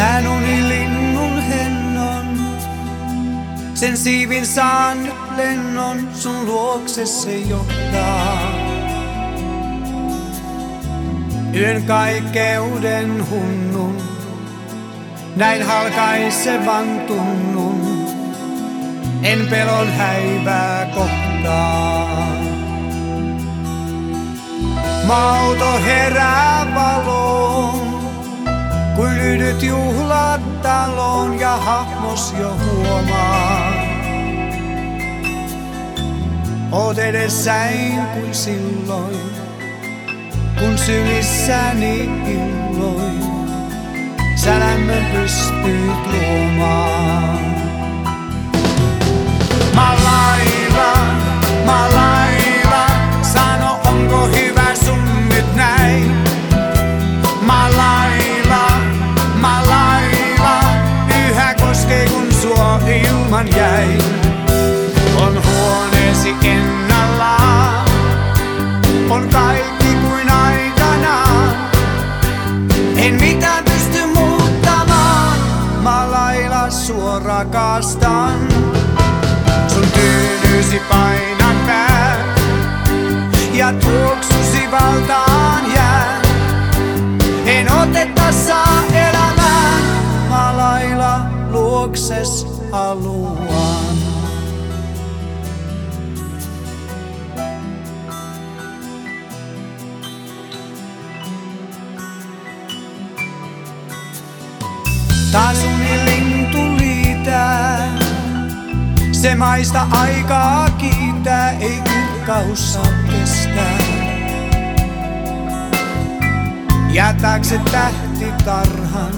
Näen unilinnun hennon, sen siivin saan nyt lennon, sun luokse se johtaa. Yön kaikkeuden hunnun, näin halkaisevan tunnun, en pelon häivää kohtaa. Mauto herää valoon, lydyt juhlat taloon ja hahmos jo huomaa. Oot edessäin kuin silloin, kun sylissäni illoin. Sä lämmön pystyt luomaan. Rakastan. Sun tyynysi painan pää ja tuoksusi valtaan jää. En otetta saa elämään, mä lailla luokses haluan. Taas unilintu Se maista aikaa kiitää, ei kirkkaus saa kestää. Jätääkö tähti tarhan?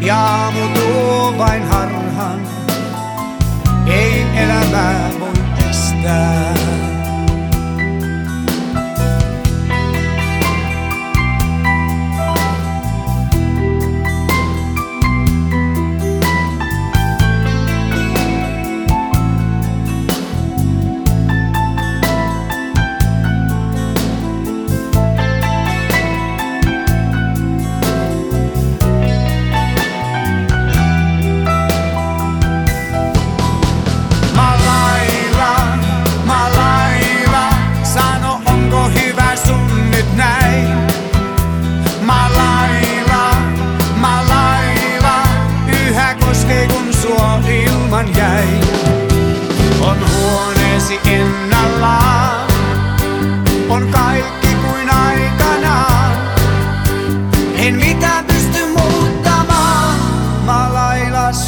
Ja aamu tuo vain harhan. Ei elämää voi estää.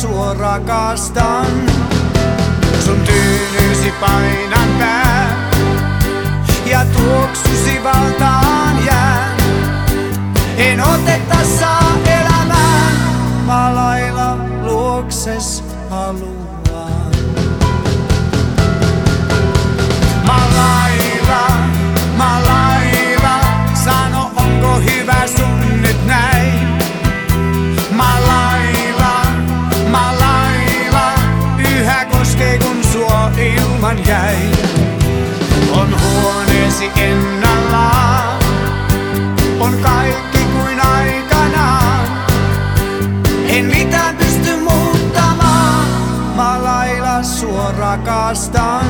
Sua rakastan. Sun tyynysi painan pää ja tuoksusi valtaan kanssasi ennallaan. On kaikki kuin aikanaan. En mitään pysty muuttamaan. Mä lailla sua rakastan.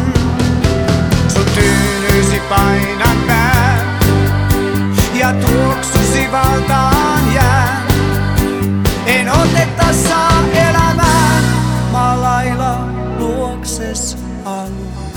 Sun tyynyysi painan pää. Ja tuoksusi valtaan jää. En otetta saa elämään. Mä lailla luokses alla.